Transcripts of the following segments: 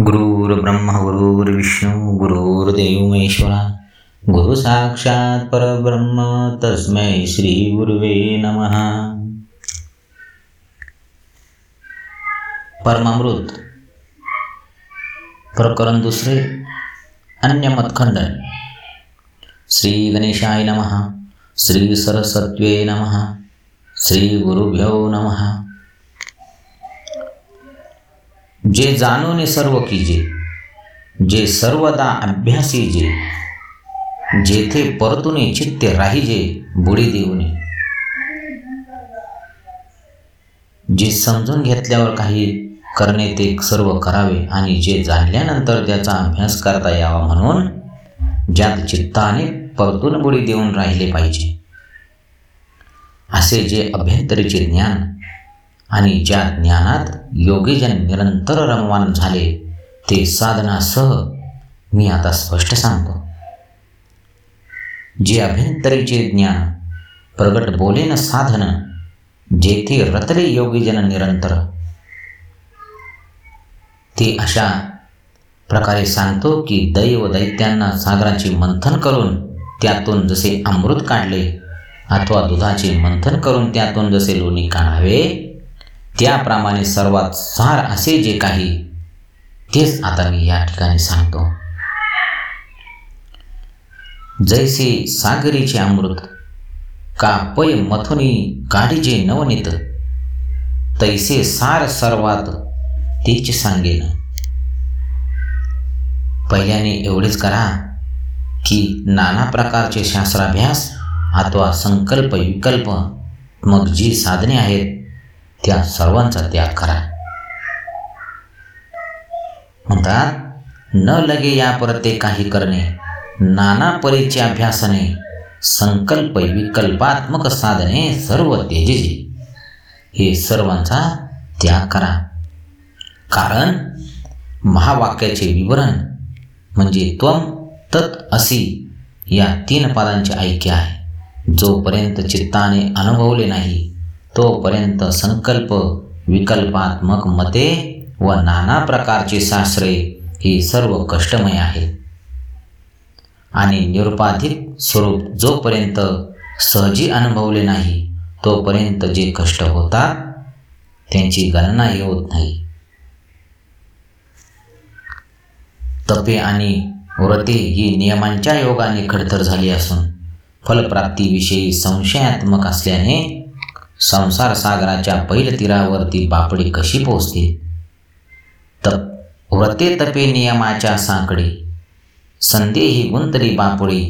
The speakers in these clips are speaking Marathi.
गुरुर्ब्रह्म गुरुर्विष्णू गुरुर्देव महेश्वरा। गुरु साक्षात परब्रह्म तस्मै श्री गुरुवे नमः। परमामृत। प्रकरण दुसरे अन्य मतखंडन श्री गणेशाय नमः श्री सरस्वत्वे नमः श्री गुरुभ्यो नमः। जे जाणून सर्व कीजे जे सर्वदा अभ्यासी जे जेथे परतुने चित्त राहिजे बुडी देऊने. जे समजून घेतल्यावर काही करणे ते सर्व करावे आणि जे जाणल्यानंतर त्याचा अभ्यास करता यावा म्हणून ज्यात चित्ताने परतून बुडी देऊन राहिले पाहिजे. असे जे अभ्यंतरीचे ज्ञान आणि ज्या ज्ञानात योगीजन निरंतर रमवान झाले ते साधनासह मी आता स्पष्ट सांगतो. जे अभ्यंतरीचे ज्ञान प्रगट बोलेन साधन जेथे रतले योगीजन निरंतर. ते अशा प्रकारे सांगतो की दैव दैत्यांना सागराचे मंथन करून त्यातून जसे अमृत काढले अथवा दुधाचे मंथन करून त्यातून जसे लोणी काढावे त्याप्रमाणे सर्वात सार असे जे काही तेच आता मी या ठिकाणी सांगतो. जैसे सागरीचे अमृत का पय मथुनी काढीचे नवनीत तैसे सार सर्वात तेच सांगेन पहिल्याने एवढेच करा की नाना प्रकारचे शास्त्राभ्यास अथवा संकल्प विकल्प मग जी साधने आहेत त्या सर्वांचा त्याग करा. म्हणतात न लगे या परते काही करणे नाना परीचे अभ्यासने संकल्प विकल्पात्मक साधने सर्व तेजेजे हे सर्वांचा त्याग करा. कारण महावाक्याचे विवरण म्हणजे त्वम तत् असी या तीन पदांचे ऐक्य आहे. जोपर्यंत चित्ताने अनुभवले नाही तोपर्यंत संकल्प विकल्पात्मक मते व नाना प्रकारची शास्त्रे ही सर्व कष्टमय आहेत. आणि निरुपाधिक स्वरूप जोपर्यंत सहजी अनुभवले नाही तोपर्यंत जे कष्ट होतात त्यांची गणनाही होत नाही. तपे आणि व्रते ही नियमांच्या योगाने खडतर झाली असून फलप्राप्तीविषयी संशयात्मक असल्याने संसार सागराच्या पैल तीरावरती बापडी कशी पोचते तप व्रते तपे नियमाच्या साकडे. संदेही गुंतली बापडी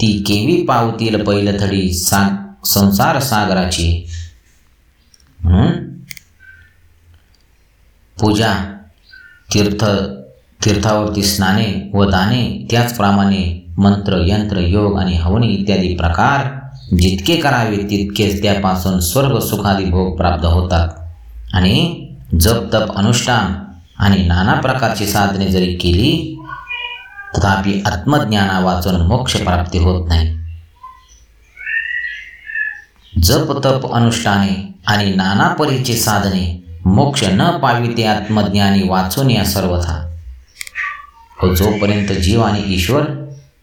ती केवी पावतील पैलथडी सा संसार सागराची. म्हणून पूजा तीर्थ तीर्थावरती स्नाने व दाने त्याचप्रमाणे मंत्र यंत्र योग आणि हवनी इत्यादी प्रकार जितके करावे तितकेच त्यापासून स्वर्ग सुखादी भोग प्राप्त होतात. आणि जप तप अनुष्ठान आणि नाना प्रकारची साधने जरी केली तथापि आत्मज्ञाना वाचून मोक्ष प्राप्ती होत नाही. जप तप अनुष्ठाने आणि नाना परीचे साधने मोक्ष न पावी ते आत्मज्ञानी वाचून या सर्वथा. हो जोपर्यंत जीव आणि ईश्वर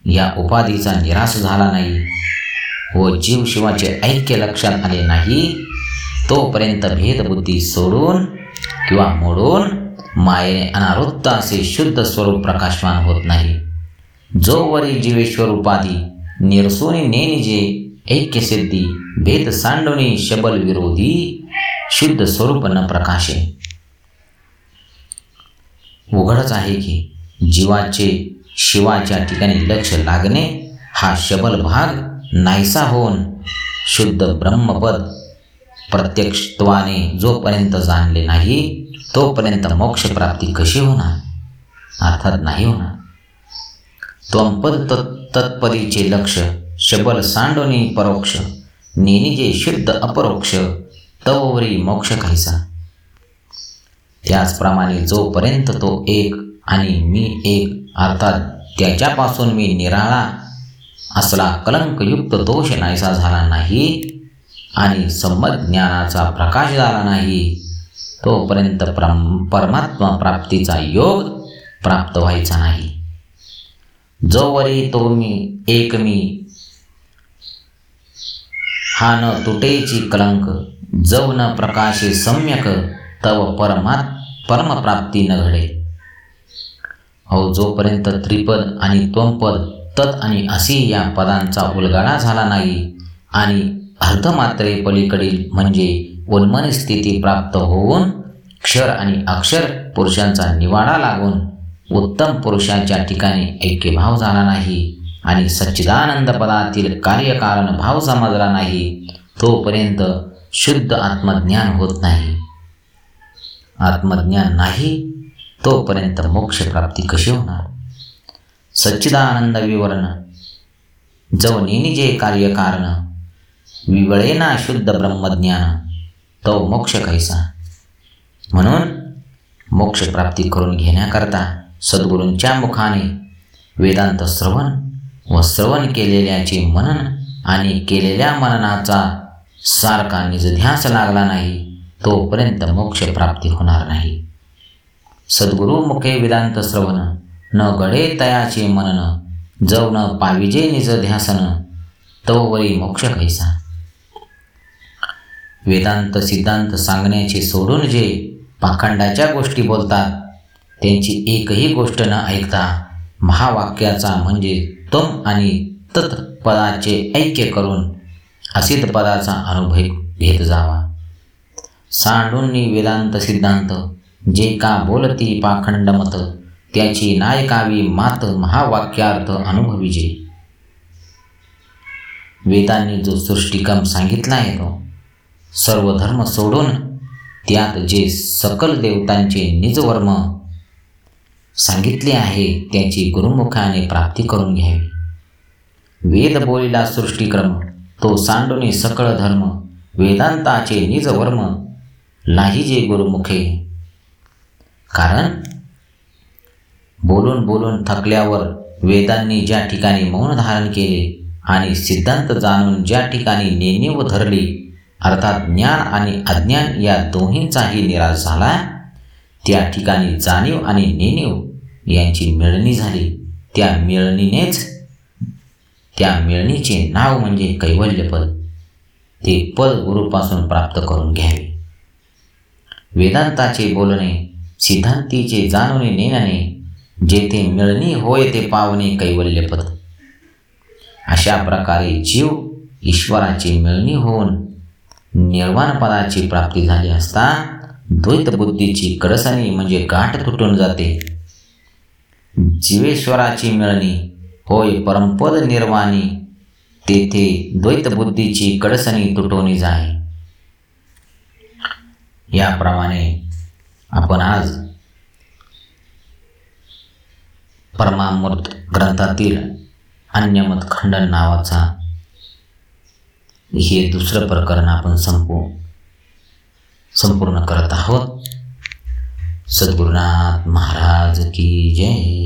या उपाधीचा निराश झाला नाही व जीव शिवाचे ऐक्य लक्षात आले नाही तोपर्यंत भेदबुद्धी सोडून किंवा मोडून माये अनावृत्त असे शुद्ध स्वरूप प्रकाशमान होत नाही. जोवरी जीवेश्वर उपाधी निरसोनी नेनिजे ऐक्यसिद्धी भेद सांडोनी शबल विरोधी शुद्ध स्वरूप न प्रकाशे. उघडच आहे की जीवाचे शिवाच्या ठिकाणी लक्ष लागणे हा शबल भाग नाहीसा होऊन शुद्ध ब्रह्मपद प्रत्यक्षत्वाने जोपर्यंत जाणले नाही तोपर्यंत मोक्षप्राप्ती कशी होणार? अर्थात नाही होणार. त्वंपद तत्पदीचे लक्ष शबल सांडोनी परोक्ष नेनिजे शुद्ध अपरोक्ष तवरी मोक्ष काहीसा. त्याचप्रमाणे जोपर्यंत तो एक आणि मी एक अर्थात त्याच्यापासून मी निराळा असला कलंकयुक्त दोष नाहीसा झाला नाही आणि संमत ज्ञानाचा प्रकाश झाला नाही तोपर्यंत प्रम परमात्मा प्राप्तीचा योग प्राप्त व्हायचा नाही. जोवरी तो मी एक मी हा न तुटेची कलंक जव न प्रकाशे सम्यक तव परमात परमप्राप्ती न घडे. अहो जोपर्यंत त्रिपद आणि त्वंपद तत् आणि असे या पदांचा उलगाडा झाला नाही. आणि अर्धमात्रे पलीकडील म्हणजे उन्मन स्थिती प्राप्त होऊन क्षर आणि अक्षर पुरुषांचा निवाडा लागून उत्तम पुरुषांच्या ठिकाणी ऐक्यभाव झाला नाही आणि सच्चिदानंद पदातील कार्यकारण भाव समजला नाही तोपर्यंत शुद्ध आत्मज्ञान होत नाही. आत्मज्ञान नाही तोपर्यंत मोक्षप्राप्ती कशी होणार? सच्चिदानंद विवरण। जवनेनी कार्य कार्यकारण विवळेना शुद्ध ब्रह्मज्ञान तो मोक्ष कैसा। म्हणून मोक्षप्राप्ती करून घेण्याकरता सद्गुरूंच्या मुखाने वेदांत श्रवण व श्रवण केलेल्याचे मनन आणि केलेल्या मननाचा सारखा निजध्यास लागला नाही तोपर्यंत मोक्षप्राप्ती होणार नाही। सद्गुरु मुखे वेदांत श्रवण। न गडे तयाचे मनन जव न पाविजे निज ध्यासन तोवरी मोक्ष कैसा वेदांत सिद्धांत सांगण्याचे सोडून जे पाखंडाच्या गोष्टी बोलतात त्यांची एकही गोष्ट न ऐकता महावाक्याचा म्हणजे तम आणि तत् पदाचे ऐक्य करून असित पदाचा अनुभव घेत जावा. सांडूंनी वेदांत सिद्धांत जे का बोलती पाखंड मत त्याची नायकावी मात महावाक्यार्थ अनुभविजे वेदांनी जो सृष्टिकम सांगितला आहे तो सर्व धर्म सोडून त्यात जे सकल देवतांचे निजवर्म सांगितले आहे त्याची गुरुमुखाने प्राप्ती करून घ्यावी. वेद बोलिला सृष्टिक्रम तो सांडुनी सकळ धर्म वेदांताचे निजवर्म लाहिजे गुरुमुखे. कारण बोलून बोलून थकल्यावर वेदांनी ज्या ठिकाणी मौन धारण केले आणि सिद्धांत जाणून ज्या ठिकाणी नेणीव धरली अर्थात ज्ञान आणि अज्ञान या दोन्हींचाही निराश झाला त्या ठिकाणी जाणीव आणि नेणीव यांची मिळणी झाली. त्या मिळणीनेच त्या मिळणीचे नाव म्हणजे कैवल्यपद. ते पद गुरुपासून प्राप्त करून घ्यावे. वेदांताचे बोलणे सिद्धांतीचे जाणून नेण्याने जेथे मिळणी होय ते पावणे कैवल्यपद अशा प्रकारे जीव ईश्वराची मिळणी होऊन निर्वाण पदाची प्राप्ती झाली असता द्वैत बुद्धीची कडसणी म्हणजे गाठ तुटून जाते. जीवेश्वराची मिळणी होय परमपद निर्वाणी तेथे द्वैत बुद्धीची कडसणी तुटवणी जाय. याप्रमाणे आपण आज परमामृत ग्रंथातील अन्यमत खंडन नावाचा. हे दुसरं प्रकरण आपण संपू संपूर्ण करत आहोत. सद्गुरुनाथ महाराज की जय.